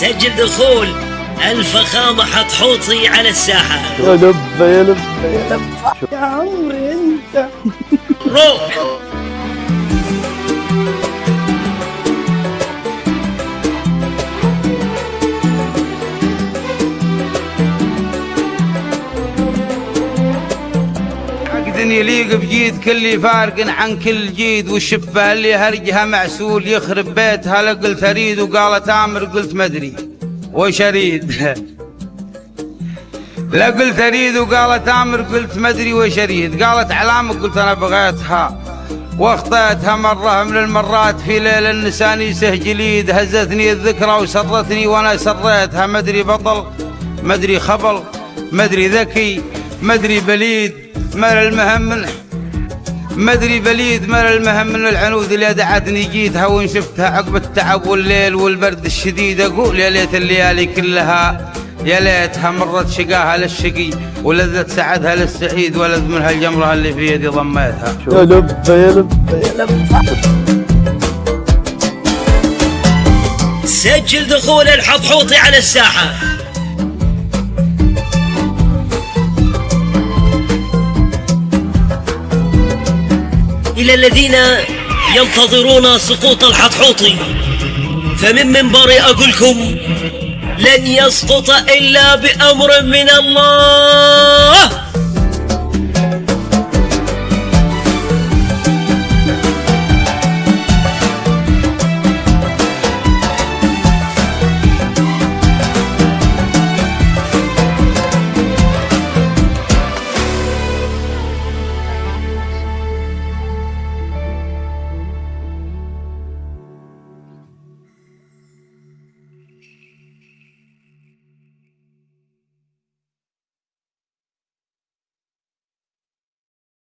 سجل دخول الفخامة حطحوطي على الساحة. يا لبة يا لبة يا لبة يا عمري انت. روح. عقد يليق بجيد كل فارق عن كل جيد والشفة اللي هرجها معسول يخرب بيتها. لا قلت أريد وقالت آمر قلت مدري وش أريد؟ لا قلت أريد وقالت آمر قلت مدري وش أريد. قالت علامة قلت أنا بغيتها. واخطيتها مرة من المرات. في ليل النسانيسه جليد. هزتني الذكرى وسرتني وأنا سريتها. مدري بطل مدري خبل مدري ذكي مدري بليد. مر المهم من مدري بليد مر المهم من العنود اللي دعتني جيتها وان شفتها عقب التعب والليل والبرد الشديد. أقول يا ليت الليالي كلها يا ليتها مرت شقاها للشقي ولذة سعدها للسعيد ولذ منها الجمرة اللي في يدي ضميتها. يا لبة يا لبة يا لبة سجل دخول الحطحوطي على الساحة. إلى الذين ينتظرون سقوط الحطحوطي فمن منبري أقولكم لن يسقط إلا بأمر من الله.